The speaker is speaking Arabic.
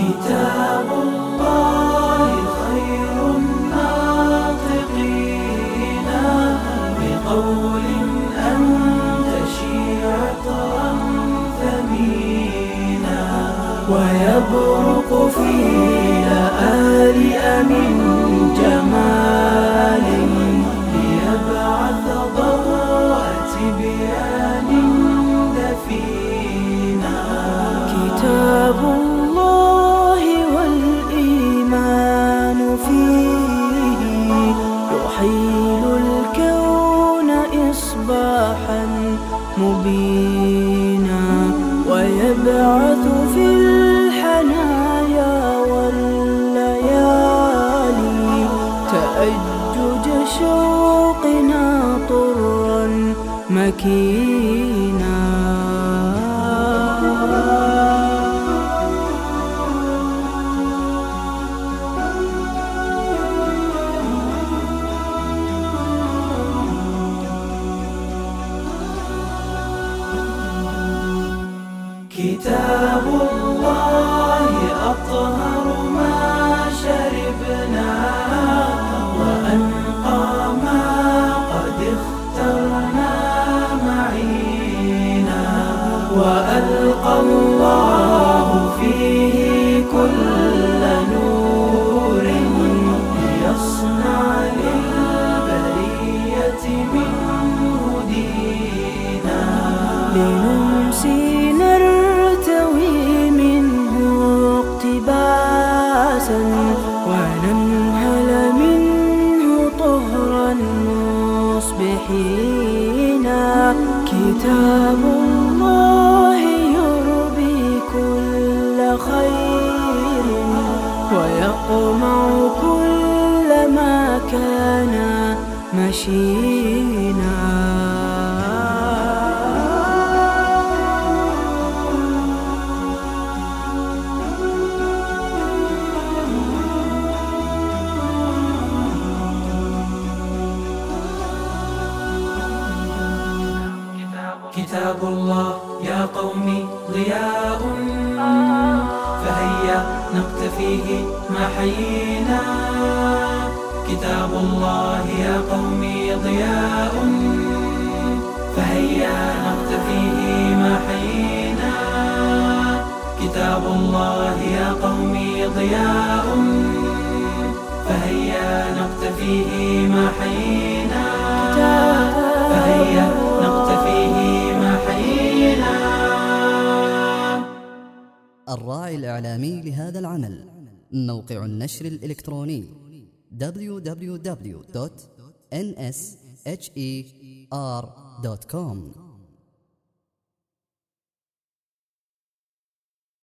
كتاب الله خير الناطقين بقول أنت شيعة ثمينا ويبرق في لآلئ من إصباحا مبينا ويبعث في الحنايا والليالي تأجج شوقنا طرا مكينا. كتاب الله أطهر ما شربنا وأنقى ما قد اخترنا معينا وألقى الله فيه كل نور ليصنع للبرية منه دينا لنمسي وننهل منه طهرا مصبحين كتاب الله يربي كل خير ويقمع كل ما كان مشينا. كتاب الله يا قومي ضياء. فهيا نقتفيه ما حيينا كتاب الله يا قومي ضياء. فهيا نقتفيه ما حيينا كتاب الله يا قومي ضياء. فهيا نقتفيه ما حيينا الراعي الإعلامي لهذا العمل. موقع النشر الإلكتروني www.nsher.com